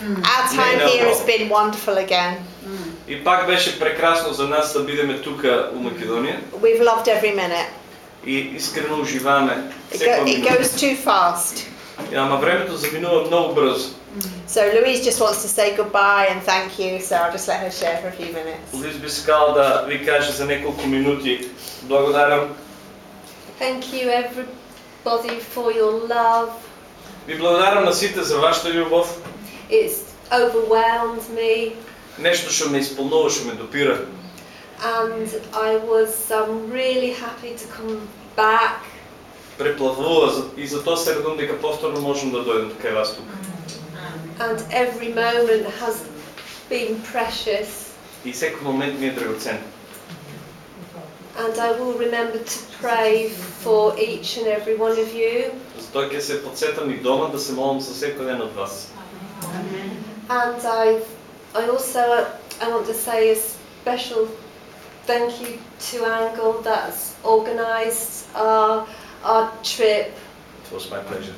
Our time Не, не, here has no. been wonderful again. И пак беше прекрасно за нас да бидеме тука у Македонија We've loved every minute. и искрено уживаме It, секоја go, it минута. goes too fast. Ама времето заминува многу брзо. So Louise just wants to say goodbye and thank you, so I'll just let her share for a few minutes. Луис би сакал да ви каже за неколку минути. Благодарам. Thank you, everybody, for your love. Ви благодарам на сите за вашата љубов. It's overwhelmed me, Нешто што ме исполнува, што ме допира. and I was um, really happy to come back. Преплавува за- и затоа се радувам дека повторно можам да дојдам кај вас тука. And every moment has been precious. И секој момент ми е драгоцен. And I will remember to pray for each and every one of you. Затоа ќе се подсетам и дома да се молам за секој ден од вас. And I, I also uh, I want to say a special thank you to Angel that's organised our, our trip. It was my pleasure.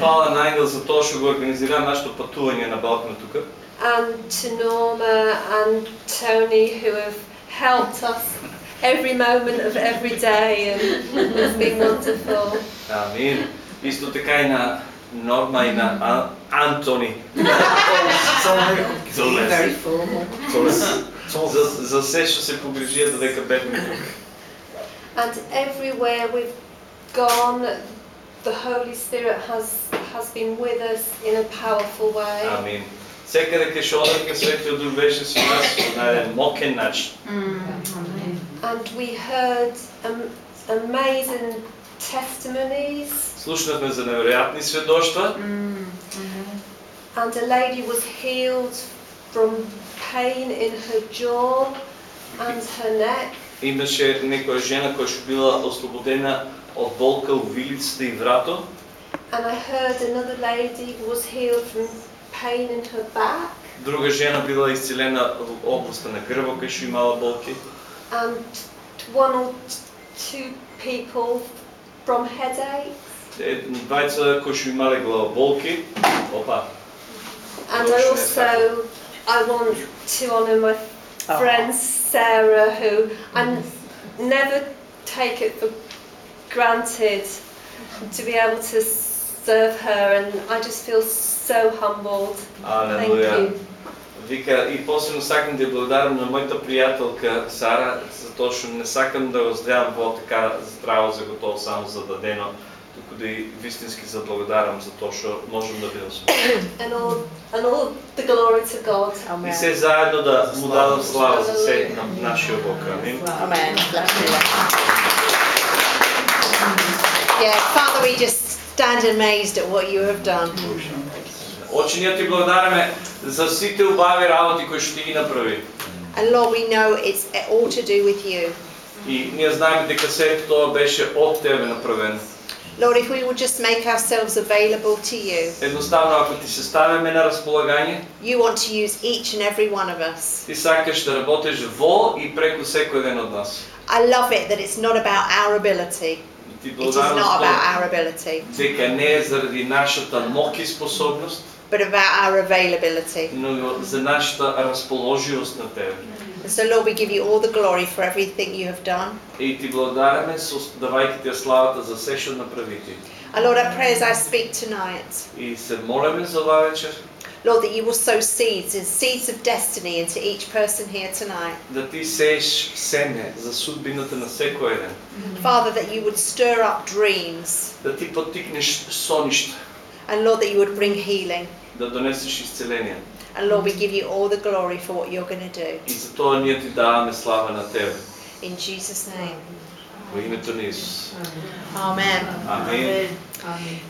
Hvala на Angel za тоа што го организира нашето na Balkanu Балкан. And to Norma and Tony who have helped us every moment of every day and it's been wonderful. Amen. Isto така и на Норма и на А- Антони. Золес. Very formal. Золес. За, за се што се погрижија додека бевме тука. And everywhere we've gone, the Holy Spirit has has been with us in a powerful way. Амин. Секаде кај што одевме Светиот Дух беше со нас на еден мокен начин. And we heard um, amazing testimonies. Слушнавме за неверојатни сведоштва. And a lady was healed from pain in her jaw and her neck. Имаше некоја жена која што била ослободена од болка у вилицата и врато. And I heard another lady was healed from pain in her back. Друга жена била исцелена во областта на грбот кај што имала болки. And one or two people from headaches. Е, Двајца кои што имале главоболки. Опа. And I also I want to honour my friend Sarah, who I n- never take it for granted to be able to serve her, and I just feel so humbled. Thank Алелуја. you. Вика, и посебно сакам да ја благодарам на мојата пријателка Сара, затоа што не сакам да го здравам во така здраво заготово само за дадено, туку да и вистински заблагодарам за тоа што можам да бидам со неа. And all and all the glory to God. И Amen. се заедно да му дадам слава за се на нашиот Бог. Амин. Amen. Bless you. Yeah, Father, we just stand amazed at what you have done. Очи ние ти благодараме за сите убави работи кои што ти ги направи. And Lord, we know it's all to do with you. И ние знаеме дека се тоа беше од тебе направено. Lord, if we will just make ourselves available to you, Едноставно, ако ти се ставиме на располагање, you want to use each and every one of us. ти сакаш да работиш во и преку секој ден од нас. I love it that it's not about our ability. Ти It is благодарам not за about тоа our ability, дека не е заради нашата мок и способност, but about our availability. но за нашата расположивост на тебе. And so, Lord, we give you all the glory for everything you have done. И ти благодараме со давајќи ти ја славата за се што направи ти. And Lord, I pray as I speak tonight, И се молиме за оваа вечер Lord, that you will sow seeds and seeds of destiny into each person here tonight. да ти сееш семе за судбината на секој еден. Father, that you would stir up dreams. Да ти поттикнеш соништа, And Lord, that you would bring healing. да донесеш исцеление. And Lord, we give you all the glory for what you're going to do. И за тоа ние ти даваме слава на тебе. In Jesus' name. Во името на Исус. Amen. Амин.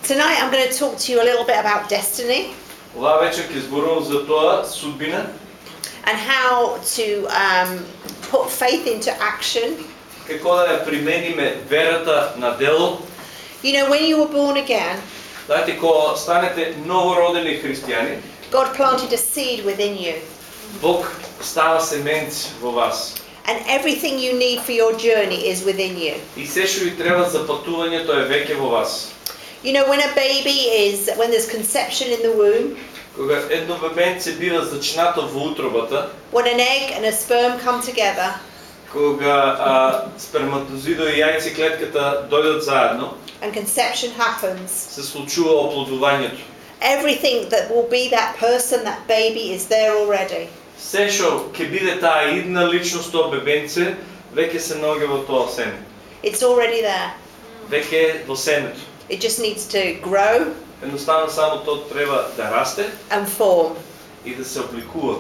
Tonight, I'm going to talk to you a little bit about destiny Оваа вечер ќе зборувам за тоа судбина, and how to um, put faith into action. како да ја примениме верата на дело. You know, when you were born again, Знаете, кога станете новородени христијани, God planted a seed within you. Бог става семенци во вас. And everything you need for your journey is within you. И се што ви треба за патувањето е веќе во вас. You know, when a baby is, when there's conception in the womb, Кога едно бебенце бива зачнато во утробата, when an egg and a sperm come together, кога а, сперматозидо и яйцеклетката дојдат заедно, and conception happens, се случува оплодувањето. everything that will be that person, that baby, is there already. Се што ќе биде таа идна личност тоа бебенце, веќе се наоѓа во тоа семе. It's already there. Веќе е во семето. It just needs to grow Едноставно само тоа треба да расте and form. и да се обликува.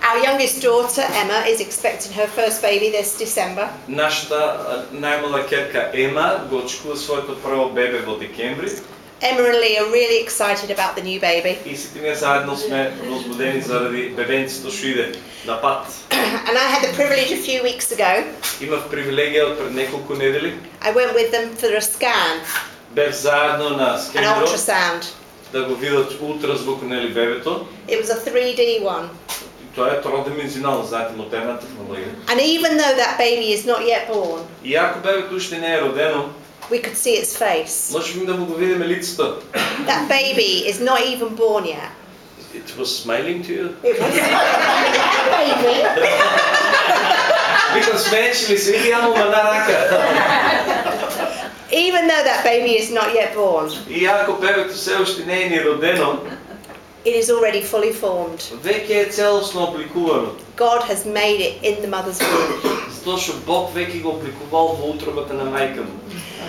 Our youngest daughter, Emma, is expecting her first baby this December. Нашата а, најмала керка Ема го очекува своето прво бебе во декември Emma and Lee are really excited about the new baby. and I had the privilege a few weeks ago. I went with them for a scan. An ultrasound. Да го видат ултразвук на ли бебето. It was a 3D one. And even though that baby is not yet born. we could see its face. можеме да му го видиме лицето. That baby is not even born yet. It was smiling to you. It was baby. Викам, смееш ли се? Иди ја му мана рака. Even though that baby is not yet born, И ако бебето се уште не е ни родено, it is already fully formed. веќе е целосно обликувано. God has made it in the mother's womb. Затоа што Бог веќе го обликувал во утробата на мајка му.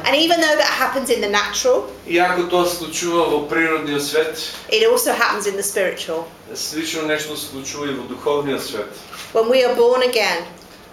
And even though that happens in the natural, И ако тоа се случува во природниот свет, it also happens in the spiritual. слично нешто се случува и во духовниот свет. When we are born again,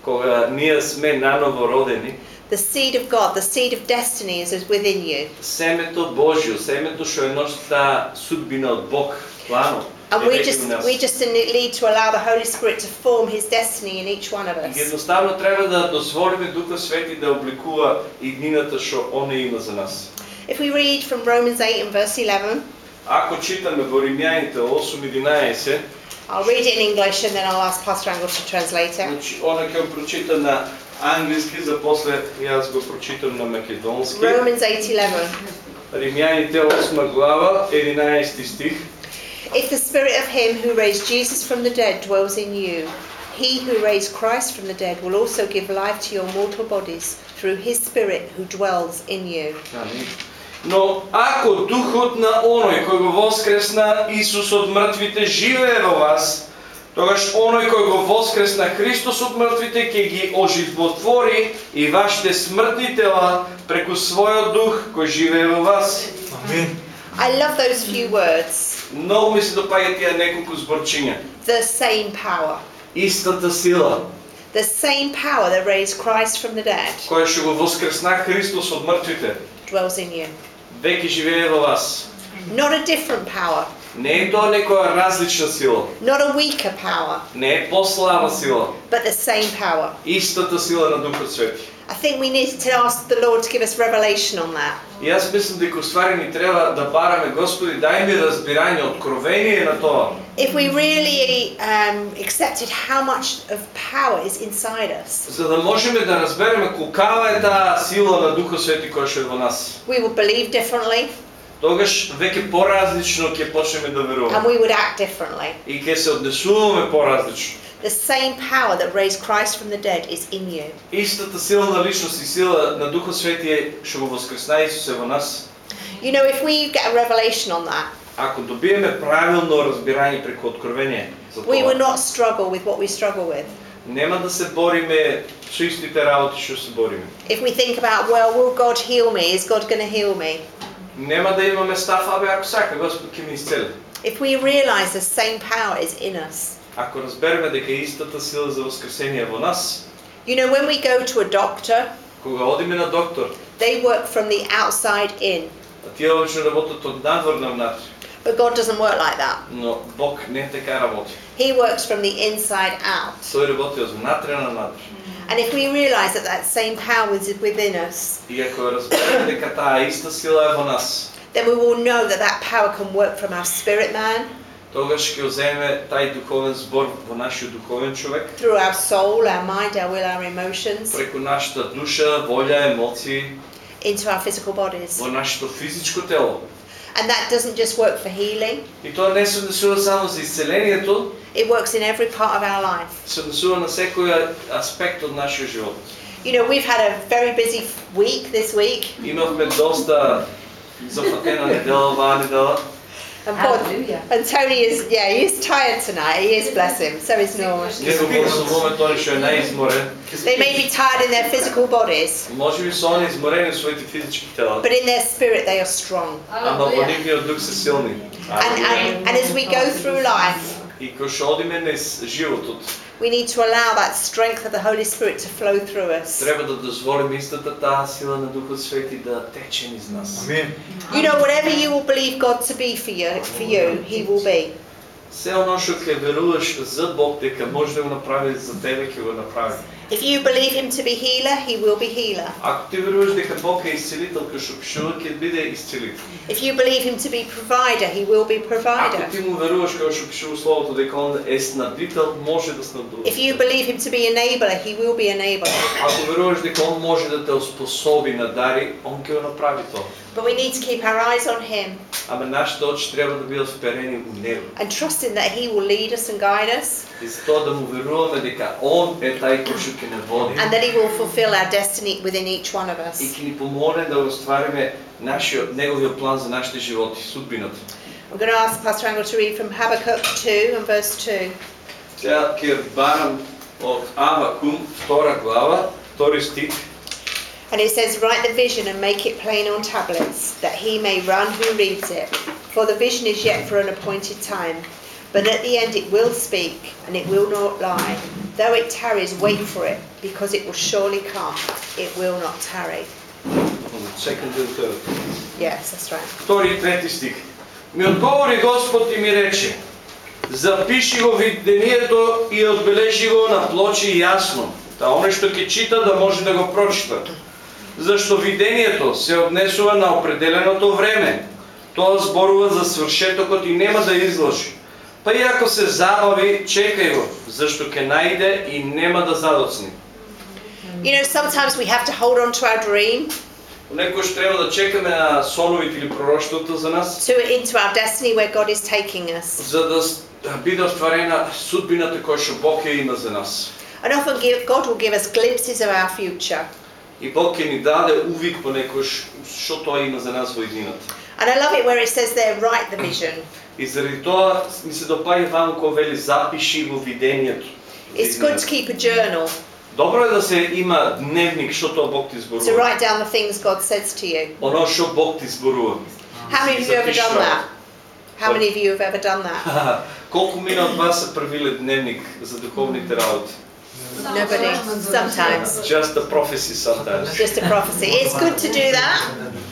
Кога ние сме наново родени, the seed of God, the seed of destiny is within you. семето Божјо, семето што е носи таа судбина од Бог, планот, And е we веќе just во нас. we just need to allow the Holy Spirit to form his destiny in each one of И us. едноставно треба да дозволиме Духот Свети да обликува иднината што Он има за нас. If we read from Romans 8 and verse 11, Ако читаме во Римјаните 8.11, I'll read it in English and then I'll ask Pastor Angle to translate it. значи, она ќе го прочита на англиски, за после јас го прочитам на македонски. Romans 8:11. Римјаните 8 глава, 11 стих. If the spirit of him who raised Jesus from the dead dwells in you, he who raised Christ from the dead will also give life to your mortal bodies through his spirit who dwells in you. Амин. Но ако духот на оној кој го воскресна Исус од мртвите живее во вас, тогаш оној кој го воскресна Христос од мртвите ќе ги оживотвори и вашите смртни тела преку својот дух кој живее во вас. Амин. I love those few words. Многу ми се допаѓа тие неколку зборчиња. The same power. Истата сила The same power that raised Christ from the dead која што го воскресна Христос од мртвите, dwells in you. веќе живее во вас. Not a different power, Не е тоа некоја различна сила, not a weaker power, не е послаба сила, but the same power. истата сила на Духот Свети. I think we need to ask the Lord to give us revelation on that. И јас мислам дека уствари ни треба да бараме Господи, дај ми разбирање, откровение на тоа. If we really um, accepted how much of power is inside us, За да можеме да разбереме колкава е таа сила на Духот Свети која што е во нас. we will believe differently Тогаш веќе поразлично ќе почнеме да and веруваме we would act differently. и ќе се однесуваме поразлично. The same power that raised Christ from the dead is in you. Истата сила на личност и сила на Духот Свети е што го воскресна Исус е во нас. You know, if we get a revelation on that, Ако добиеме правилно разбирање преку откровение за we will тоа, not struggle with what we struggle with. нема да се бориме со истите работи што се бориме. If we think about, well, will God heal me? Is God going to heal me? Нема да имаме став, абе ако сака Господ ќе ме исцели. If we realize the same power is in us. Ако разбереме дека истата сила за воскресение е во нас, You know, when we go to a doctor, кога одиме на доктор, they work from the outside in. а тие обично работат од надвор на внатре, But God doesn't work like that. но Бог не така работи. He works from the inside out. Тој работи од внатре на надвор. And if we realize that that same power is within us, И ако разбереме дека таа иста сила е во нас, then we will know that that power can work from our spirit man, тогаш ќе земе тај духовен збор во нашиот духовен човек, through our soul, our mind, our will, our emotions, преку нашата душа, волја, емоции, into our physical bodies. во нашето физичко тело. And that doesn't just work for healing, И тоа не се однесува само за исцелението, it works in every part of our life. се однесува на секој аспект од нашиот живот. You know, we've had a very busy week this week. Имавме доста зафатена недела оваа недела. And, poor, Hallelujah. and Tony is, yeah, he is tired tonight. He is, bless him. So is Norma. Не го гласуваме тој што е наизморен. They may be tired in their physical bodies, Може би се они изморени во своите физички тела, but in their spirit they are strong. ама во нивниот дух се силни. And, and, and as we go through life, И кога што одиме низ животот, we need to allow that strength of the Holy Spirit to flow through us. треба да дозволиме истата таа сила на Духот Свети да тече низ нас. You know, whatever you will believe God to be for you, for you, He will be. Се оно што ќе веруваш за Бог дека може да го направи за тебе, ќе го направи. If you believe Him to be healer, He will be healer. Ако ти веруваш дека Бог е исцелител, кој што пишува, ќе биде исцелител. If you believe Him to be provider, He will be provider. Ако ти му веруваш кој што пишува словото дека он е снабдител, може да снабдува. If you believe Him to be enabler, He will be enabler. Ако веруваш дека он може да те успособи на дари, он ќе го направи тоа. But we need to keep our eyes on Him. Ама наш точ треба да бидат вперени во него. And trusting that He will lead us and guide us. И тоа да му веруваме дека он е тај кој што ќе не води. And that He will fulfill our destiny within each one of us. И ќе ни помогне да оствариме нашиот неговиот план за нашите животи, судбината. I'm going to ask Pastor Angel to read from Habakkuk 2 and verse 2. Сега ќе барам од Авакум, втора глава, втори стих. And it says, Write the vision and make it plain on tablets, that he may run who reads it. For the vision is yet for an appointed time. But at the end it will speak, and it will not lie. Though it tarries, wait for it, because it will surely come. It will not tarry. Second and third. Yes, that's right. Втори и трети стих. Ми одговори Господ и ми рече, запиши го видението и одбележи го на плочи јасно, да оне што ќе чита да може да го прочита. Зашто видението се однесува на определеното време. Тоа зборува за свршетокот и нема да излажи. Па и ако се забави, чекај го, зашто ќе најде и нема да задоцни. You know, sometimes we have to hold on to our dream, Некојаш треба да чекаме на соновите или пророштвото за нас, to into our destiny where God is taking us. за да да биде остварена судбината која што Бог ја има за нас. And often give, God will give us glimpses of our future. И Бог ќе ни даде увид понекојаш што тоа има за нас во иднината. And I love it where it says there, write the vision. И заради тоа ми се допаѓа ваму кој вели запиши во видението. за It's good to keep a journal, Добро е да се има дневник што тоа Бог ти to зборува. write down the things God says to you. Оно што Бог ти зборува. How many of you have ever done that? How many of you have ever done that? Колку мина од вас се правиле дневник за духовните работи? Nobody. Sometimes. Just a prophecy sometimes. Just a prophecy. It's good to do that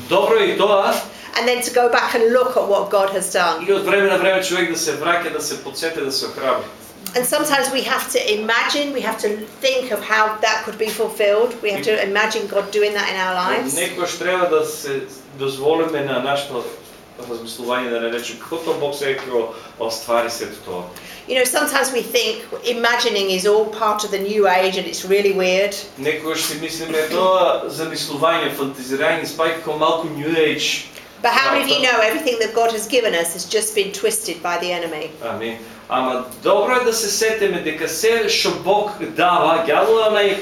Добро е и тоа, and then to go back and look at what God has done. И од време на време човек да се враќа, да се подсети, да се охрабри. And sometimes we have to imagine, we have to think of how that could be fulfilled. We have to imagine God doing that in our lives. Некојаш треба да се дозволиме на нашето размислување да не речем како тоа Бог се ќе го оствари сето тоа. You know, sometimes we think imagining is all part of the new age and it's really weird. Некојаш си мислиме тоа замислување, фантазирање, спајка како малку New Age. But how many of you know everything that God has given us has just been twisted by the enemy? Амин. Ама добро е да се сетиме дека се што Бог дава, ѓавола нај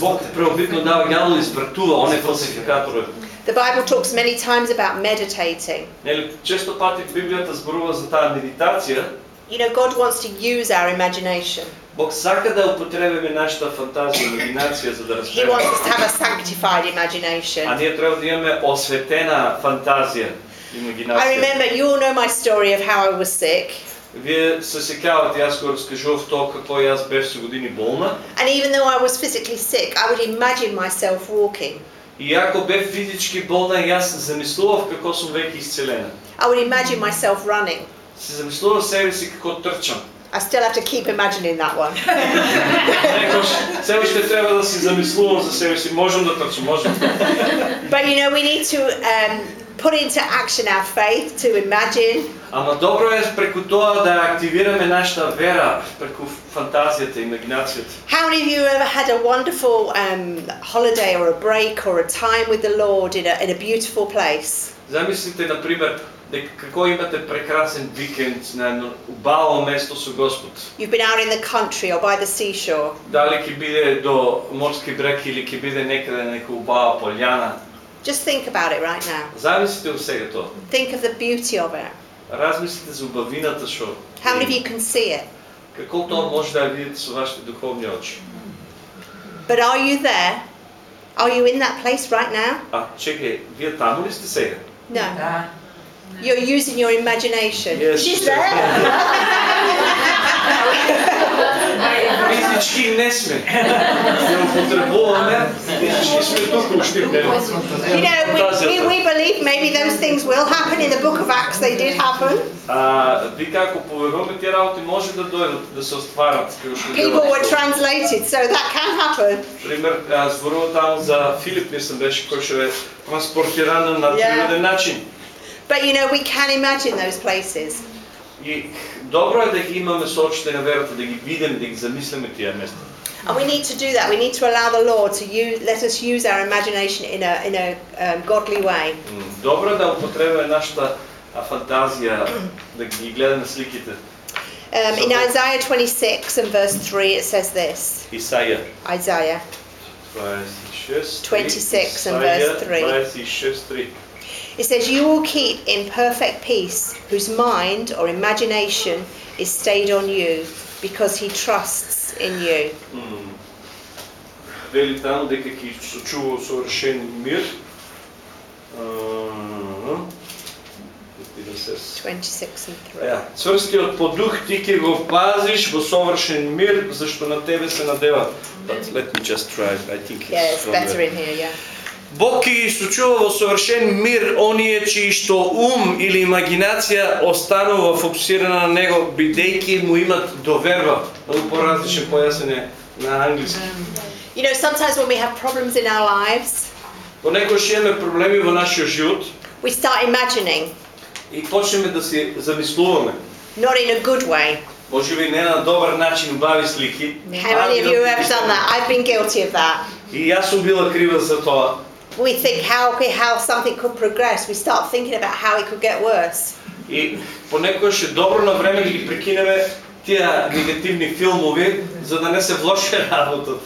Бог преобитно дава ѓавол извртува, он е фалсификатор. The Bible talks many times about meditating. Нели често пати Библијата зборува за таа медитација, You know, God wants to use our imagination. Бог сака да употребиме нашата фантазија, имагинација за да He разбереме. wants us to have a sanctified imagination. А ние треба да имаме осветена фантазија, I имагинација. remember, you all know my story of how I was sick. Вие се сеќавате, јас го раскажував тоа како јас бев со години болна. And even though I was physically sick, I would imagine myself walking. И ако бев физички болна, јас замислував како сум веќе исцелена. I would imagine myself running. Се замислував себе си како трчам. I still have to keep imagining that one. Себе ще треба да си замислувам за себе си, можам да трчам, можам. But you know, we need to um, put into action our faith, to imagine. Ама добро е преку тоа да активираме нашата вера, преку фантазијата, имагинацијата. How many of you ever had a wonderful um, holiday or a break or a time with the Lord in a, in a beautiful place? Замислите, например, дека како имате прекрасен викенд на едно убаво место со Господ. You've been out in the country or by the seashore. Дали ќе биде до морски брег или ќе биде некаде на нека убава пољана. Just think about it right now. Замислите го сега тоа. Think of the beauty of it. Размислите за убавината што How many of you can see it? Како тоа може да ја видите со вашите духовни очи. But are you there? Are you in that place right now? А, чекај, вие таму ли сте сега? No. You're using your imagination. Yes, She's yes. there. Физички не сме. Не употребуваме, физички сме тук уште не. You know, we, we, we believe maybe those things will happen. In the book of Acts, they did happen. А, вика, ако поверуваме тия работи, може да дойдат, да се остварат. како што People were гледате. translated, so that can happen. Пример, а, зборува таму за Филип, мислам беше, кој што е транспортиран на Yeah. природен начин. But you know, we can imagine those places. И добро е да ги имаме со очите на верата, да ги видиме, да ги замислиме тия места. And we need to do that. We need to allow the Lord to use, let us use our imagination in a, in a um, godly way. М, Добро е да употребиме нашата а, фантазија, да ги гледаме сликите. Um, in Isaiah 26 and verse 3, it says this Исаија Isaiah. 26, 26 and Исаија verse 3. 26, 3. It says, You will keep in perfect peace whose mind or imagination is stayed on you because he trusts in you. М. Вели таму дека ќе сочува совршен мир. А, да се 26 and 3. Ја, цврстиот по дух ти ќе го пазиш во совршен мир, зашто на тебе се надева. But let me just try. I think it's Yeah, it's from better there. in here, yeah. Бог ќе ги сочува во совршен мир оние чии што ум или имагинација останува фокусирана на него, бидејќи му имат доверба. Поразличен појасен е на англиски. You know, sometimes when we have problems in our lives, Понекогаш имаме проблеми во нашиот живот we start imagining, и почнеме да се замислуваме. not in a good way. Може би не на добар начин, бави слики. How many of you have done that? I've been guilty of that. И јас сум била крива за тоа. We think how, how something could progress. We start thinking about how it could get worse. И понекогаш е добро на време да ги прекинеме тия негативни филмови, за да не се влоши работата.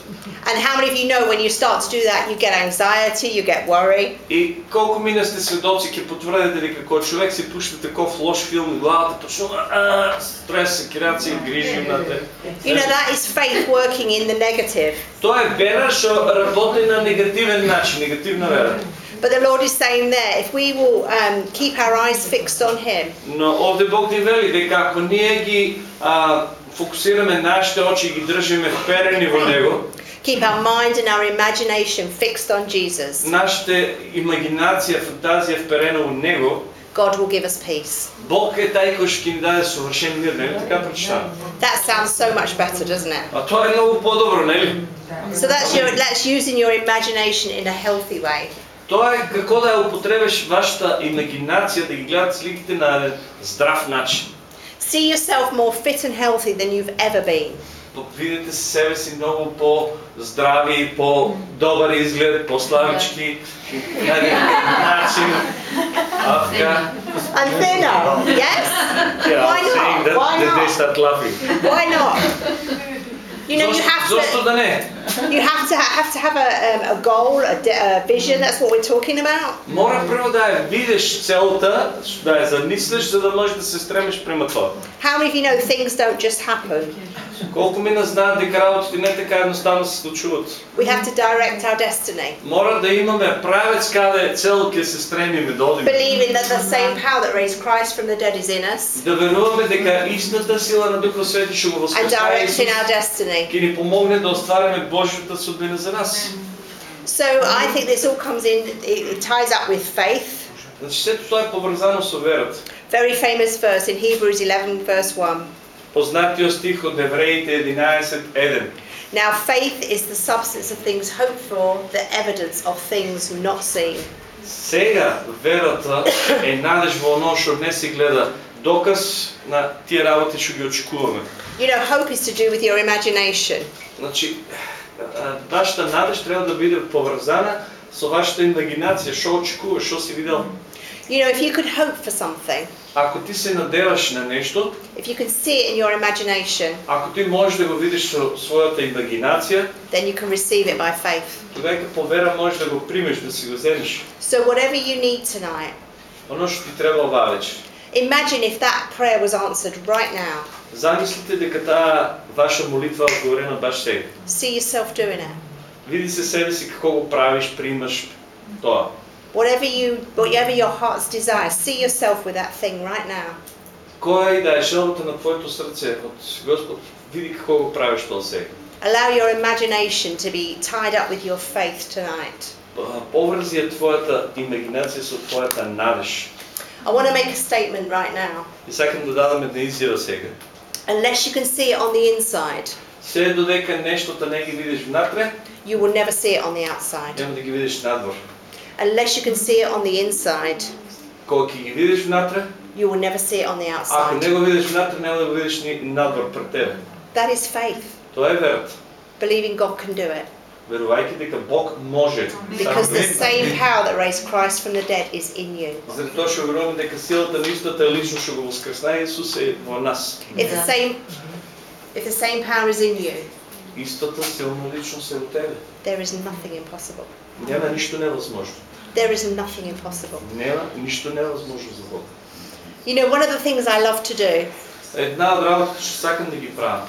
And how many of you know when you start to do that, you get anxiety, you get worry? И колку мина сте сведоци ќе потврдите дека кога човек се пушти таков лош филм, главата почнува стрес, секирација, грижи на те. You know, that is faith working in the negative. Тоа е вера што работи на негативен начин, негативна вера. But the Lord is saying there, if we will um, keep our eyes fixed on Him, Но овде Бог ни вели дека ако ние ги а, фокусираме нашите очи и ги држиме вперени во Него, keep our mind and our imagination fixed on Jesus, нашите имагинација, фантазија вперена во Него, God will give us peace. Бог е тај кој ќе ни даде совршен мир, нели така прочитам? That sounds so much better, doesn't it? А тоа е многу подобро, нели? So that's your that's using your imagination in a healthy way. Тоа е како да ја употребиш вашата имагинација да ги гледате сликите на здрав начин. See yourself more fit and healthy than you've ever been. Видите се себе си многу по-здрави, по-добар изглед, по-славички, на един начин. А така, And thinner, yes? yeah, Why not? Why they not? start laughing. Why not? You know, you Зошто, have зошто to да не? you have to have to have a, um, a goal, a, di- a vision. That's what we're talking about. Мора прво да ја видиш целта, да ја замислиш, за да можеш да се стремиш према тоа. How many of you know things don't just happen? Колку мина знаат дека работите не така едноставно се случуваат. We have to direct our destiny, Мора да имаме правец каде цел ќе се стремиме да одиме. believing that the same power that raised Christ from the dead is in us, Да веруваме дека истата сила на Духот Свети што го and воскресува directing Исус our destiny. Ќе ни помогне да оствариме Божјата судбина за нас. So I think this all comes in. It, it ties up with faith. Значи сето тоа е поврзано со верата. Very famous verse in Hebrews 11, verse 1. Познатиот стих од Евреите 11:1. Now, faith is the substance of things hoped for, the evidence of things not seen. Сега верата е надеж во оно што не се гледа, доказ на тие работи што ги очекуваме. You know, hope is to do with your imagination. Значи, а, вашата надеж треба да биде поврзана со вашата имагинација, што очекуваш, што си видел. You know, if you could hope for something, Ако ти се надеваш на нещо, if you can see it in your imagination, ако ти можеш да го видиш со својата имагинација, then you can receive it by faith. тогава по вера можеш да го примеш, да си го земеш. So, whatever you need tonight, Оно што ти треба оваа вечер. imagine if that prayer was answered right now. Замислите дека таа ваша молитва е одговорена баш сега. See yourself doing it. Види се себе си како го правиш, примаш тоа. Whatever you, whatever your heart's desire, see yourself with that thing right now. Која и да е желбата на твоето срце од Господ, види како го правиш тоа сега. Allow your imagination to be tied up with your faith tonight. П- Поврзи ја твојата имагинација со твојата надеж. I want to make a statement right now. И сакам да дадам една изјава сега. Unless you can see it on the inside, Се додека нештото не ги видиш внатре, you will never see it on the outside. нема да ги видиш надвор. Unless you can see it on the inside, Кога ќе ги видиш внатре, you will never see it on the ако не outside. го видиш внатре, нема да го видиш ни надвор пред тебе. That is faith, Тоа е верата. believing God can do it. Верувајќи дека Бог може. Because the Само same power that raised Christ from the dead is in you. Заради тоа што верувам дека силата на истата лично што го воскресна Исус е во нас. If the same, if the same power is in you, Истата силна личност е во тебе. there is nothing impossible. Нема ништо невозможно. There is nothing impossible. Нема ништо невозможно за Бог. You know, one of the things I love to do Една од работите што сакам да ги правам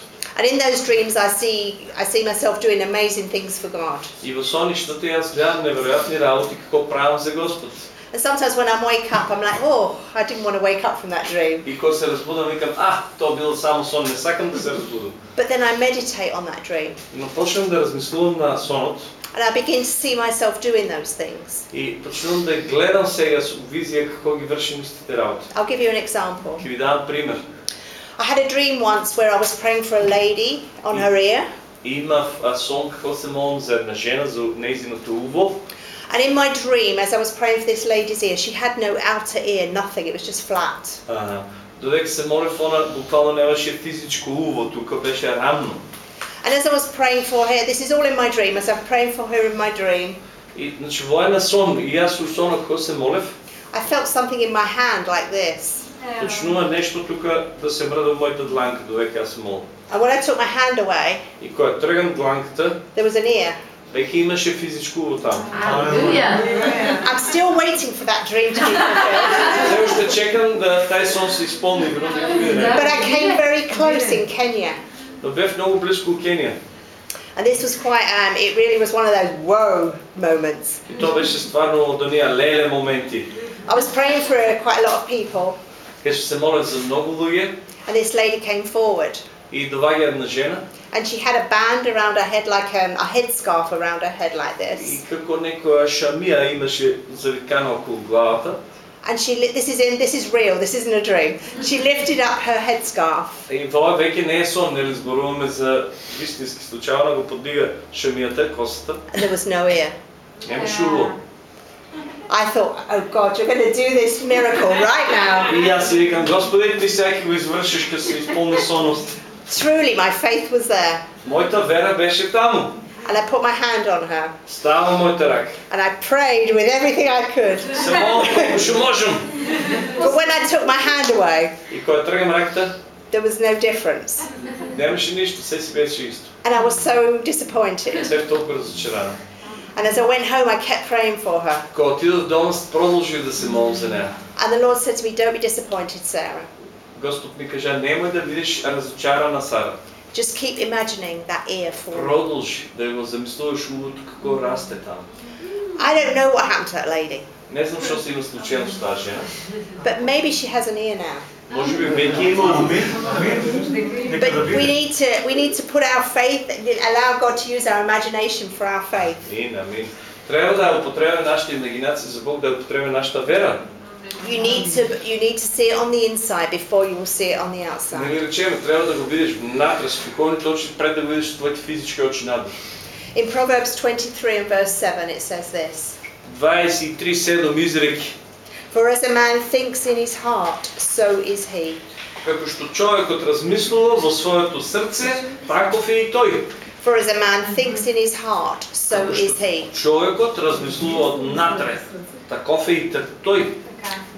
And in those dreams, I see, I see myself doing amazing things for God. И во сонишната јас гледам неверојатни работи како правам за Господ. And sometimes when I wake up, I'm like, oh, I didn't want to wake up from that dream. И кога се разбудам викам, а, тоа било само сон, не сакам да се разбудам. But then I meditate on that dream. Но почнам да размислувам на сонот And I begin to see myself doing those things. и почнувам да гледам сега со визија како ги вршим истите работи. I'll give you an example. Ќе ви дам пример. I had a dream once where I was praying for a lady on her ear. Имав а, сон како се молам за една жена за нејзиното уво And in my dream, as I was praying for this lady's ear, she had no outer ear, nothing, it was just flat. А, додека се молев, она буквално немаше физичко уво, тука беше рамно. And as I was praying for her, this is all in my dream, as I'm praying for her in my dream, И значи во една сон, и јас у сонот кога се молев, I felt something in my hand like this. почнува нешто тука да се мрда во мојата дланка додека јас се молам. And when I took my hand away, И кога тргам дланката, there was an ear. веќе имаше физичко уво таму. Hallelujah. I'm still waiting for that dream to be fulfilled. Се уште чекам да тај сон се исполни, веројатно некој ден. But I came very close in Kenya. Но бев многу близко у Кенија. And this was quite, um, it really was one of those whoa moments. И тоа беше стварно од оние леле моменти. I was praying for uh, quite a lot of people, Кај што се молев за многу луѓе and this lady came forward. и доваѓа една жена And she had a band around her head, like um, a headscarf around her head, like и this. како некоја шамија имаше завикана околу главата. And she, li- this is in, this is real, this isn't a dream. She lifted up her headscarf И тоа веќе не е сон, нели зборуваме за вистински случај, она го подига шамијата, косата, and there was no ear. немаше уво. I thought, oh God, you're going to do this miracle right now. И јас си викам, Господи, ти сега ќе го извршиш кога се исполни сонот. Truly, my faith was there. Мојата вера беше таму. And I put my hand on her Ставам мојата рака. and I prayed with everything I could. Се молам колку што можам. But when I took my hand away, И кога тргам раката, there was no difference. немаше ништо, се си беше исто. And I was so disappointed. Се толку разочарана. And as I went home, I kept praying for her. Кога отидов дома, продолжив да се молам за неа. And the Lord said to me, Don't be disappointed, Sarah. Господ ми кажа, немој да видиш разочарана Сара. Just keep imagining that ear forming. Продолжи да го замислуваш увото како расте таму. I don't know what happened to that lady, Не знам што се има случајно со таа жена. but maybe she has an ear now. Може би веќе има уми, Амин. Нека But да we биде. need to we need to put our faith, allow God to use our imagination for our faith. Амин, амин. Треба да употребиме нашата имагинација за Бог, да употребиме нашата вера. You need to you need to see it on the inside before you will see it on the outside. Нали речеме, трябва да го видиш внатре, спокойните очи, пред да го видиш с твоите физически очи надвър. In Proverbs 23 and verse 7 it says this. 23.7 изреки. For as a man thinks in his heart, so is he. Како што човекот размислува во своето срце, таков е и тој. For as a man thinks in his heart, so is he. Човекот размислува однатре, таков е и т- тој.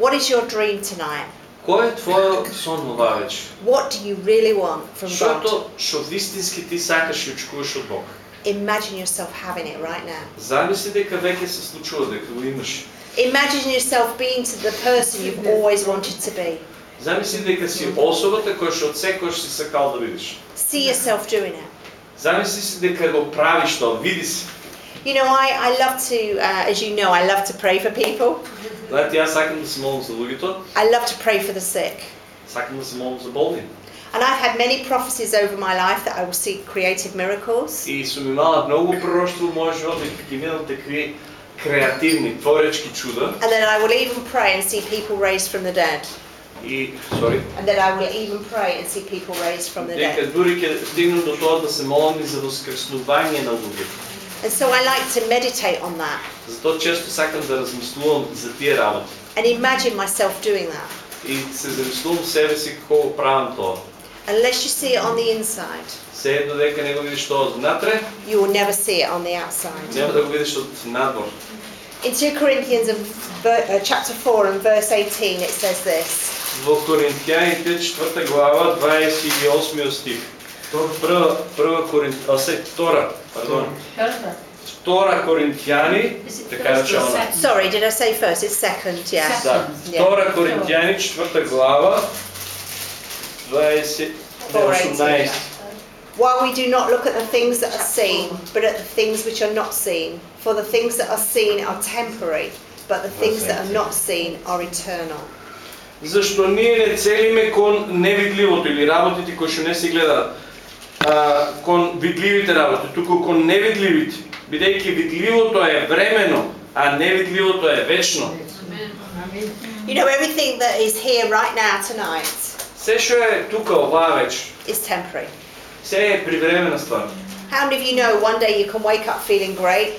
What is your dream tonight? Кој е твојот сон ова вечер? What do you really want from God? Шото што вистински ти сакаш и очекуваш од Бог. Imagine yourself having it right now. Замисли дека веќе се случува, дека го имаш. Imagine yourself being to the person you've always wanted to be. Замисли дека си особата која што од секојаш си сакал да видиш. See yourself doing it. Замисли си дека го правиш тоа, види се. You know, I, I love to, uh, as you know, I love to pray for people. Знаете, јас сакам да се молам за луѓето, I love to pray for the sick. сакам да се молам за болни. And I've had many prophecies over my life that I will see creative miracles. И сум имала многу пророштво во мојот живот дека ќе видам такви креативни, творечки чуда. And then I will even pray and see people raised from the dead. И, сори, And then I will even pray and see people raised from the дека dead. дури ќе стигнам до тоа да се молам и за воскреснување на луѓе. And so I like to meditate on that Затоа често сакам да размислувам за тие работи. and imagine myself doing that. И се замислувам себе си како го правам тоа. Unless you see it on the inside, Се едно дека не го видиш тоа од внатре, you will never see it on the outside. нема да го видиш од надвор. In 2 Corinthians and ver- uh, chapter 4 and verse 18 it says this. Во Коринтијаните 4 глава 28 стих. Прва, прва Коринт, а се втора, пардон. Втора Коринтијани, така речено. Sorry, did I say first? It's second, yeah. Да. Yeah. Втора Коринтијани 4 глава 20 18. While we do not look at the things that are seen, but at the things which are not seen. For the things that are seen are temporary, but the things that are not seen are eternal. Зашто ние не целиме кон невидливото или работите кои што не се гледаат, а, кон видливите работи, туку кон невидливите, бидејќи видливото е времено, а невидливото е вечно. You know, everything that is here right now tonight Се што е тука оваа вечер, is temporary. се е привремена ствар. How many of you know one day you can wake up feeling great,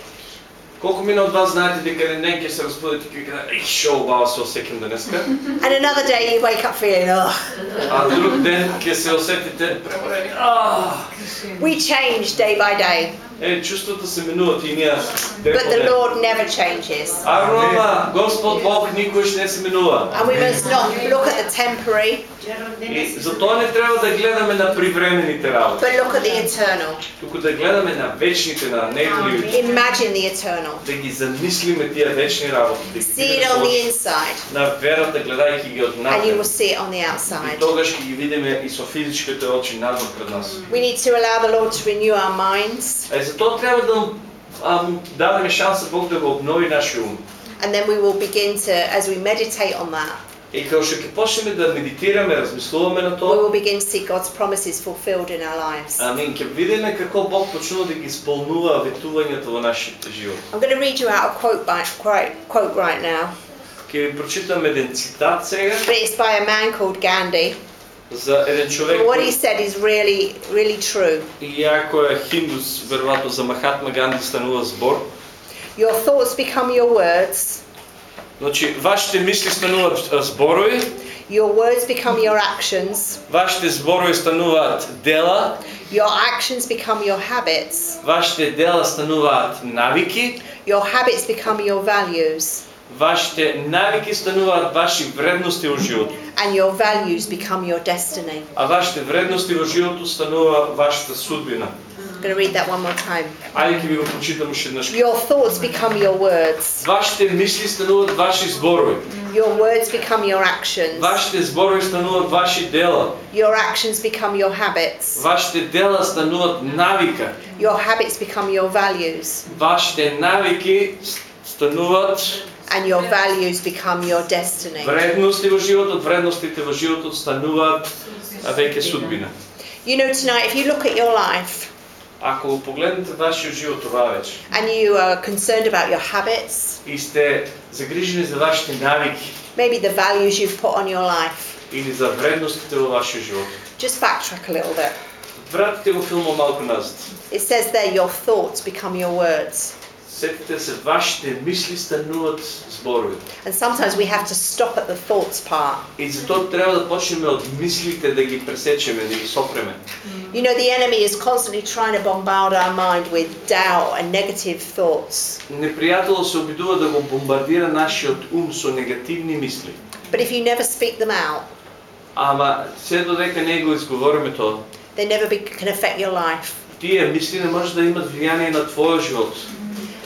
Колку мина од вас знаете дека еден ден ќе се разбудите и ќе кажете, еј, шо убаво се осеќам денеска, and another day you wake up feeling, oh. а друг ден ќе се осетите преморени. Ah! We change day by day, Е, чувствата се минуваат и ние ден but по the ден. Lord never changes. А Рома, Господ Бог никош не се минува. And we must not look at the temporary, И затоа не треба да гледаме на привремените работи, but look at the eternal. туку да гледаме на вечните, на невидливите, Imagine the eternal. да ги замислиме тие вечни работи, да ги See it on the inside, на верата гледајќи ги од and you will see it on the И outside. тогаш ќе ги видиме и со физичките очи надвор пред нас. We need to allow the Lord to renew our minds, Е, затоа треба да дадеме шанса Бог да го обнови нашиот ум. and then we will begin to, as we meditate on that, И као што ќе почнеме да медитираме, размислуваме на we тоа, will begin to see God's promises fulfilled in our lives. амин, ќе видиме како Бог почнува да ги исполнува ветувањата во нашите живот. I'm going to read you out a quote, by, quote, quote right now, Ќе ви прочитам еден цитат сега but it's by a man called Gandhi. за еден човек What he кој said is really, really true. иако е хиндус, веројатно за Махатма Ганди станува збор. Your thoughts become your words, Значи, вашите мисли стануваат зборови, your words become your actions, вашите зборови стануваат дела, your actions become your habits, вашите дела стануваат навики, your habits become your values, вашите навики стануваат ваши вредности во животот, and your values become your destiny. а вашите вредности во животот станува вашата судбина. I'm going to read that one more time. Ајде ќе ви го прочитам уште еднаш. Your thoughts become your words, Вашите мисли стануваат ваши зборови. your words become your actions, Вашите зборови стануваат ваши дела. your actions become your habits, Вашите дела стануваат навика. your habits become your values, Вашите навики стануваат and your values become your destiny. вредности во животот, вредностите во животот стануваат а, веќе судбина. You know, tonight, if you look at your life Ако го погледнете вашиот живот оваа вечер and you are concerned about your habits, и сте загрижени за вашите навики maybe the values you've put on your life. или за вредностите във вашия живот. Just backtrack a little bit. Вратите го филма малко назад. It says there your thoughts become your words. Сетите се, вашите мисли стануват зборови. And sometimes we have to stop at the thoughts part. И затоа трябва да почнем од мислите да ги пресечеме, да ги сопреме. You know, the enemy is constantly trying to bombard our mind with doubt and negative thoughts. Непријателот се обидува да го бомбардира нашиот ум со негативни мисли. But if you never speak them out, Ама се додека не го изговориме тоа, they never be, can affect your life. тие мисли не може да имат влијание на твојот живот.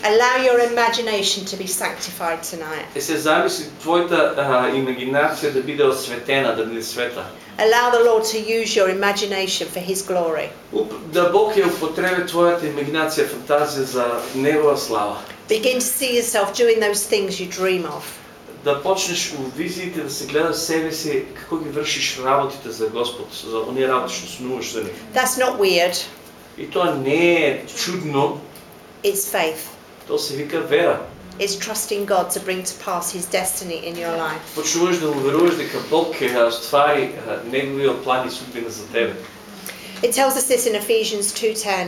Allow your imagination to be sanctified tonight. Е се замисли твојата а, имагинација да биде осветена, да биде света. Allow the Lord to use your imagination for His glory. Уп, да Бог ја употребе твојата имагинација, фантазија за Негова слава. Begin to see yourself doing those things you dream of. Да почнеш у визиите да се гледаш себе си како ги вршиш работите за Господ, за оние работи што снуваш за нив. That's not weird, И тоа не е чудно, it's faith. тоа се вика вера. It's trusting God to bring to pass His destiny in your life. Почнуваш да му веруваш дека Бог ќе ја оствари а, неговиот план и судбина за тебе. It tells us this in Ephesians 2:10.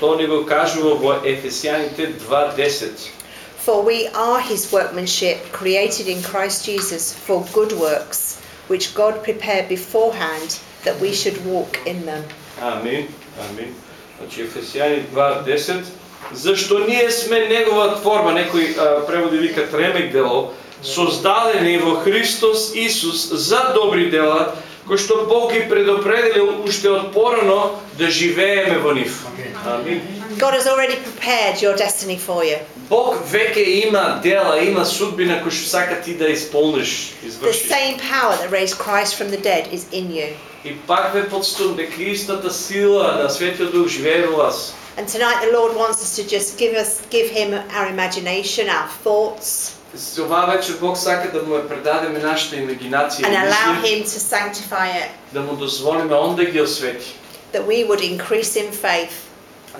Тоа ни го кажува во Ефесијаните 2.10. For we are His workmanship, created in Christ Jesus for good works, which God prepared beforehand that we should walk in them. Амин. Амин. Значи Ефесијани 2.10 Зашто ние сме негова творба, некои преводи викат ремек дело, создадени во Христос Исус за добри дела, кои што Бог ги предопределил уште од порано да живееме во нив. Амин. God has already prepared your destiny for you. Бог веќе има дела, има судбина кој што сака ти да исполниш, The извршиш. same power that raised Christ from the dead is in you. И пак ве подстум дека истата сила на Светиот Дух живее во вас. And tonight the Lord wants us to just give us give him our imagination, our thoughts, С ова вечер Бог сака да му ја предадеме нашата имагинација and и allow мисли, him to sanctify it, да му дозволиме Он да ги освети, that we would increase in faith.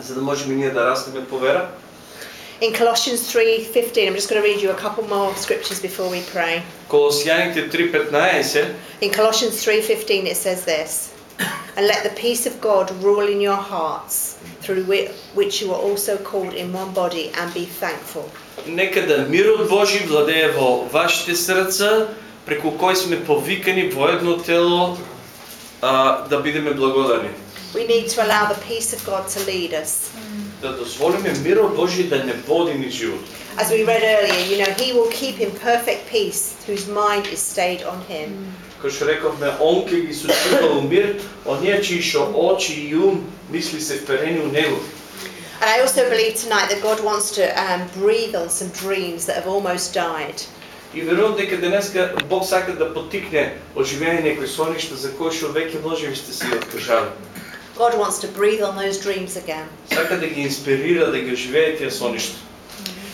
за да можеме ние да растеме по вера. In Colossians 3:15, I'm just going to read you a couple more scriptures before we pray. Колосијаните 3.15 In Colossians 3:15 it says this, and let the peace of God rule in your hearts, through whi- which you are also called in one body, and be thankful. Нека да мирот Божи владее во вашите срца, преку кој сме повикани во едно тело а, да бидеме благодарни. We need to allow the peace of God to lead us. Да дозволиме мирот Божи да не води ни живот. As we read earlier, you know, He will keep in perfect peace whose mind is stayed on Him. Кој што рековме, Он ќе ги сочува у мир, оние чии што очи и ум мисли се вперени у Него. And I also believe tonight that God wants to um, breathe on some dreams that have almost died. И верувам дека денеска Бог сака да потикне оживење некои соништа за кои што веќе може би сте си откажали. God wants to breathe on those dreams again. Сака да ги инспирира да ги оживее тие соништа.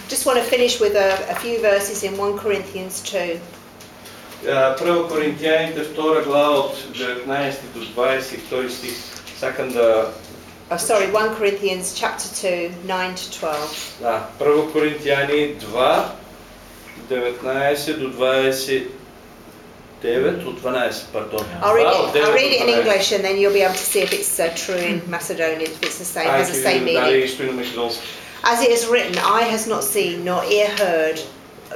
Just want to finish with a, a few verses in 1 Corinthians 2. А, Прво Коринтијаните, втора глава од 19 до 22 стих. Сакам да Oh, sorry, 1 Corinthians chapter 2, 9 to 12. Да, Прво Коринтијани 2, 19 до 29, от 12, пардон. I'll read, Два, от it, I'll 9 read it in до 12. English and then you'll be able to see if it's uh, true in Macedonian, if it's the same, Ај, has the ќе same видиме дали meaning. е исто и на македонски. As it is written, eye has not seen, nor ear heard,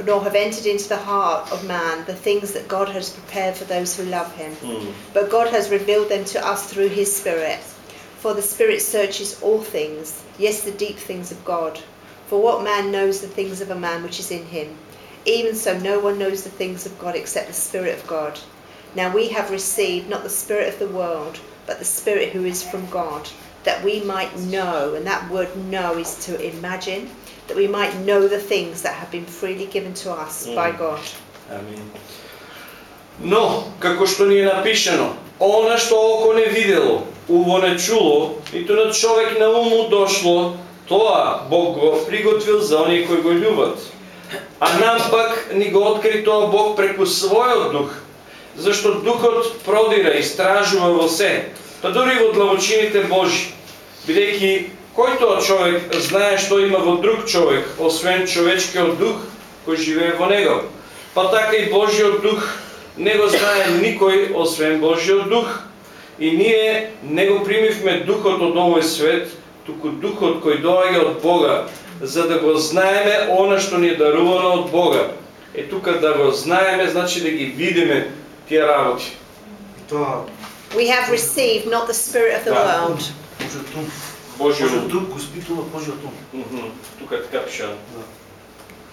nor have entered into the heart of man the things that God has prepared for those who love him. М. But God has revealed them to us through his Spirit. For the Spirit searches all things, yes, the deep things of God. For what man knows the things of a man which is in him? Even so, no one knows the things of God except the Spirit of God. Now we have received not the Spirit of the world, but the Spirit who is from God, that we might know, and that word know is to imagine, that we might know the things that have been freely given to us by Mm. God. Амин. Но, како што ни е напишено, она што око не видело, уво не чуло, ниту на човек на уму дошло, тоа Бог го приготвил за оние кои го љубат. А нам пак ни го откри тоа Бог преку својот дух, зашто духот продира и стражува во се, па дури во длабочините Божи, бидејќи кој тоа човек знае што има во друг човек, освен човечкиот дух кој живее во него. Па така и Божиот дух не го знае никој освен Божиот дух. И ние не го примивме духот од овој свет, туку духот кој доаѓа од Бога, за да го знаеме она што ни е дарувано од Бога. Е тука да го знаеме, значи да ги видиме тие работи. Тоа We have received not the spirit of the Да. world, Божиот дух. Божиот Божиот дух. дух го спитува Божиот дух. Мгм. Тука така пише.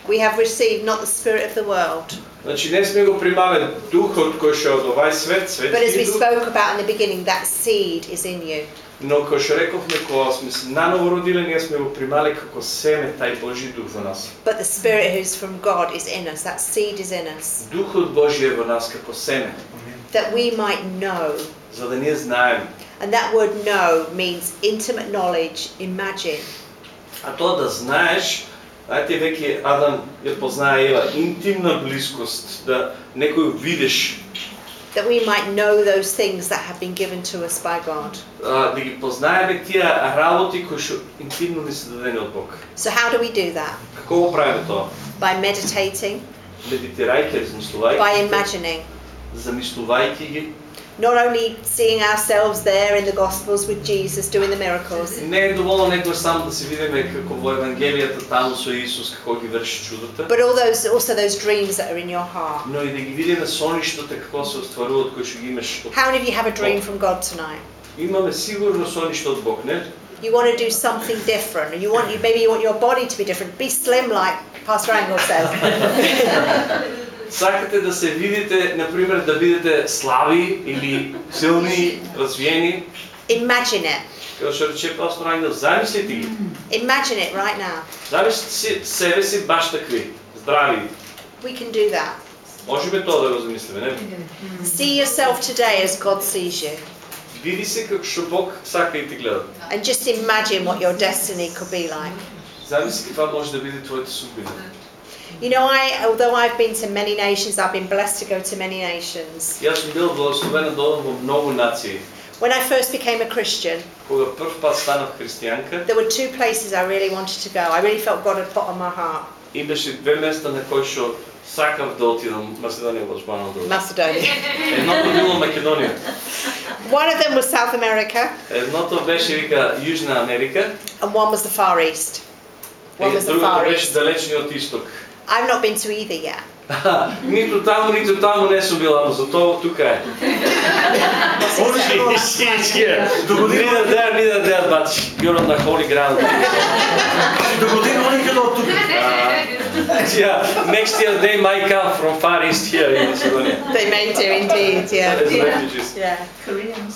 we have received not the spirit of the world. Значи не сме го примале духот кој што е од овај свет, But as we светски дух, spoke about in the beginning, that seed is in you. но кој што рековме кога сме се наново родиле, ние сме го примале како семе тај Божи дух во нас. But the spirit who's from God is in us. That seed is in us. Духот Божи е во нас како семе, Амин. That we might know. за да ние знаеме. And that word know means intimate knowledge, imagine. А тоа да знаеш, знаете веќе Адам ја познае Ева, интимна близкост, да некој видиш, That we might know those things that have been given to us by God. а, да ги познаеме тие работи кои што интимно ни се дадени од Бог. So, how do we do that? Како го правиме тоа? By meditating, Медитирајќи, размислувајќи, by ги, imagining. замислувајќи ги, not only seeing ourselves there in the Gospels with Jesus doing the miracles. Не е доволно некој само да се видиме како во Евангелијата таму со Исус како ги врши чудата. But all those also those dreams that are in your heart. Но и да ги видиме соништата како се остваруваат кои што ги имаш. How many of you have a dream from God tonight? Имаме сигурно соништо од Бог, не? you want to do something different you want you maybe you want your body to be different be slim like pastor Angel says Сакате да се видите, например, да бидете слаби или силни, развиени, Imagine it. како што рече пастор Ангел, замислите ги. Imagine it right now. Замислите си себе си баш такви, здрави. We can do that. Можеме тоа да го замислиме, не? See yourself today as God sees you, Види се како што Бог сака и ти гледа. and just imagine what your destiny could be like. Замисли каква може да биде твоята судбина. You know, I although I've been to many nations, I've been blessed to go to many nations. Јас сум бил благословен да одам во многу нации. When I first became a Christian, Кога прв пат станав христијанка, there were two places I really wanted to go. I really felt God had put on my heart. имаше две места на кои што сакав да отидам Македонија во Жбано да одам. Macedonia. Едното било Македонија. One of them was South America, Едното беше вика Јужна Америка, and one was the Far East. One и was the другото Far беше East. далечниот исток. I've not been to either yet. ниту таму, ниту таму не сум била, но затоа тука е. До година, Neither there, neither there, but you're on the holy ground. до година они ќе од тука. yeah, next year they might come from Far East here in Macedonia. They may do indeed, As yeah. refugees. Yeah.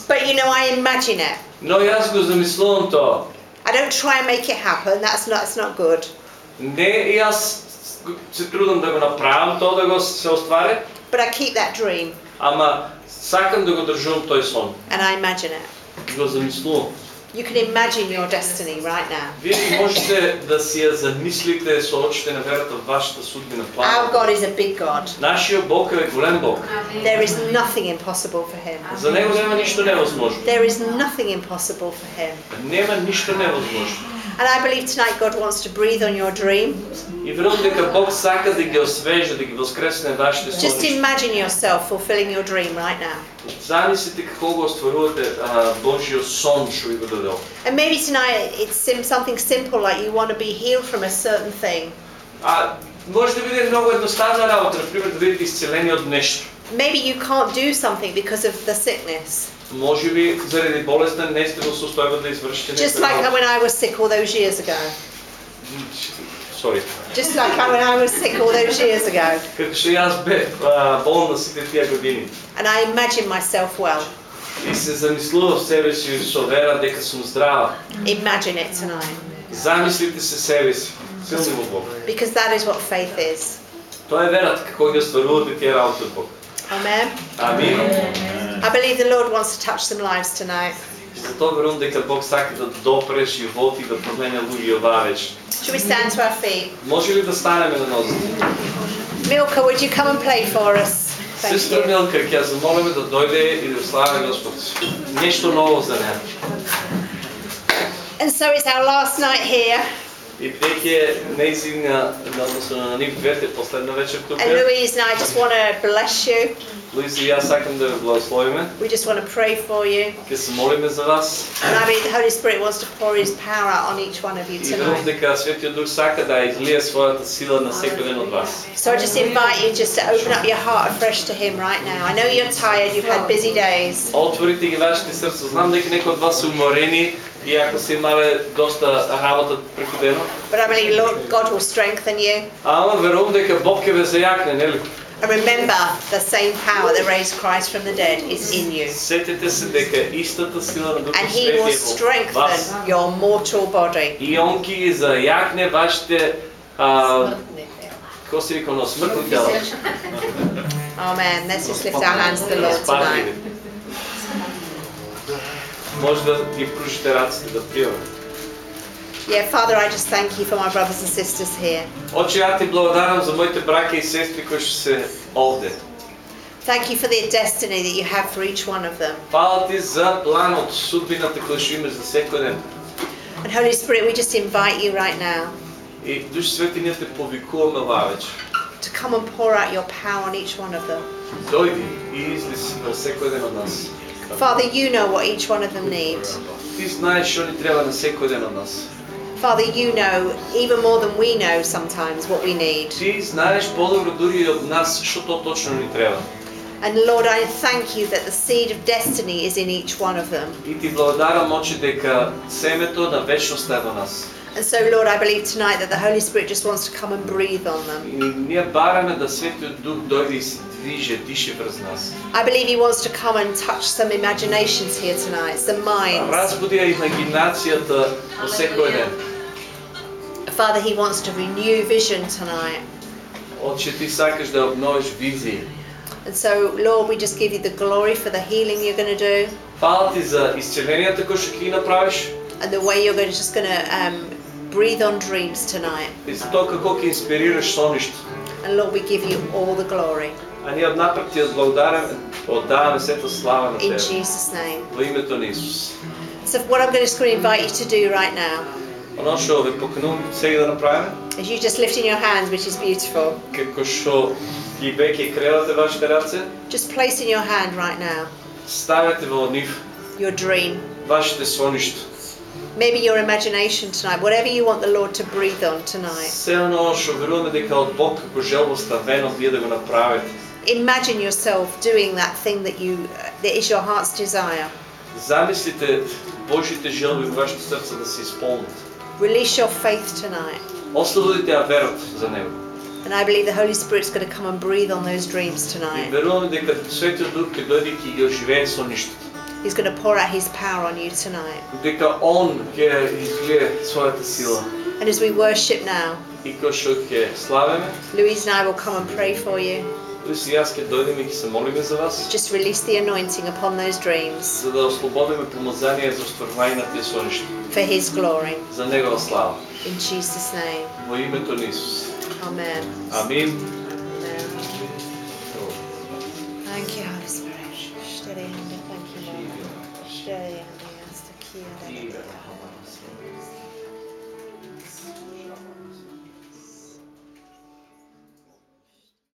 But you know, I imagine it. Но јас го замислувам тоа. I don't try and make it happen. That's not. It's not good. Не, и јас се трудам да го направам тоа да го се оствари, But I keep that dream ама сакам да го држувам тој сон. and I imagine it. Го замислувам. You can imagine your destiny right now. Вие можете да си ја замислите со очите на верата вашата судбина Our план. God is a big God. Нашиот Бог е голем Бог. There is nothing impossible for Him. За него нема ништо невозможно. There is nothing impossible for Him. Нема ништо невозможно. And I believe tonight God wants to breathe on your dream. И верувам дека Бог сака да ги освежи, да ги воскресне вашите Just соништа. imagine yourself fulfilling your dream right now. Замислите како го остварувате а, Божиот сон што ви го дадел. And maybe tonight it's sim- something simple like you want to be healed from a certain thing. А може да биде многу едноставна работа, например да бидете исцелени од нешто. Maybe you can't do something because of the sickness. Може би заради болеста не сте во состојба да извршите Just like работа. when I was sick all those years ago. Sorry. Just like when I was sick all those years ago. Како што јас бев а, болна сите тие години. And I imagine myself well. И се замислував себе си со вера дека сум здрава. Imagine it tonight. Замислите се себе си. Силни во Бог. Because that is what faith is. Тоа е верата како ги остварувате тие работи од Бог. Amen. Амин. I believe the Lord wants to touch some lives tonight. И затоа верувам дека Бог сака да допре животи и да променя луѓе оваа вечер. Should we stand to our feet? Може ли да станеме на нозе? Milka, would you come and play for us? Thank Сестра you. Милка, ќе ја замолиме да дојде и да славиме Господ. Нешто ново за неа. And so it's our last night here. И бидејќи неизина, односно на нив двете последна вечер тука, And Louise and I just want to bless you. Луизи и јас сакам да ве благословиме. We just want to pray for you. Ќе се молиме за вас. And I believe the Holy Spirit wants to pour His power out on each one of you И верувам tonight. дека Светиот Дух сака да излие својата сила на секој ден од вас. So I just invite you just to open up your heart afresh to Him right now. I know you're tired, you've had busy days. Отворите ги вашите срца. Знам дека некои од вас се уморени и ако се имале доста работа преку денот. But I believe Lord God will strengthen you. Ама верувам дека Бог ќе ве зајакне, нели? And remember, the same power that raised Christ from the dead is in you. Сетете се дека истата сила на Духот And He will Свети е во вас. strengthen your mortal body. И он ќе ги зајакне вашите а, Како се вика, оно смртни тела. Amen. Let's just lift our hands to the Lord tonight. Може да ги пружите раците да пиваме. Yeah, Father, I just thank you for my brothers and sisters here. Оче, ја ти благодарам за моите браќа и сестри кои што се овде. Thank you for the destiny that you have for each one of them. Фала ти за планот, судбината која што имаш за секој ден. And Holy Spirit, we just invite you right now И Душ Свети ние те повикуваме вавеќе. to come and pour out your power on each one of them. Дојди и излези на секој ден од нас. Father, you know what each one of them needs. Ти знаеш што ни треба на секој ден од нас. Father, you know even more than we know sometimes what we need. Ти знаеш подобро дури и од нас што то точно ни треба. And Lord, I thank you that the seed of destiny is in each one of them. И ти благодарам очи дека семето на вечноста е во нас. And so, Lord, I believe tonight that the Holy Spirit just wants to come and breathe on them. И ние бараме да Светиот Дух дојде и се движе, дише врз нас. I believe He wants to come and touch some imaginations here tonight, some minds. Разбуди ја имагинацијата во секој ден. Father, He wants to renew vision tonight. Оче ти сакаш да обновиш визија. And so, Lord, we just give you the glory for the healing you're going to do Фала ти за исцеленијата кои што ќе ги направиш and the way you're going to just going to um, breathe on dreams tonight. и за тоа како ќе инспирираш соништо. And Lord, we give you all the glory А ние однапред ти одблагодараме, оддаваме сета слава на in Тебе. Jesus' name. Во името на Исус. So, what I'm just going to invite you to do right now Оно што ве поканувам сега да направиме, is you just lifting your hands, which is beautiful. како што ги веќе кревате вашите раце, Just place in your hand right now ставете во нив your dream, вашите соништа. maybe your imagination tonight, whatever you want the Lord to breathe on tonight. Се оно што веруваме дека од Бог како желба ставено вие да го направите. Imagine yourself doing that thing that you that is your heart's desire. Замислите Божите желби во вашето срце да се исполнат. Release your faith tonight. Ослободите ја верот за него. And I believe the Holy Spirit's going to come and breathe on those dreams И tonight. веруваме дека Светиот Дух ќе дојде и ќе ги оживее соништата. He's going to pour out his power on you tonight. Дека Он ќе излие својата сила. And as we worship now, И кој што ќе славиме, Louise and I will come and pray for you. Луис и јас ќе дојдеме и ќе се молиме за вас, Just release the anointing upon those dreams за да ослободиме помазание за остварување на тие соништа. for his glory. За Негова слава. In Jesus' name. Во името на Исус. Amen. Амин.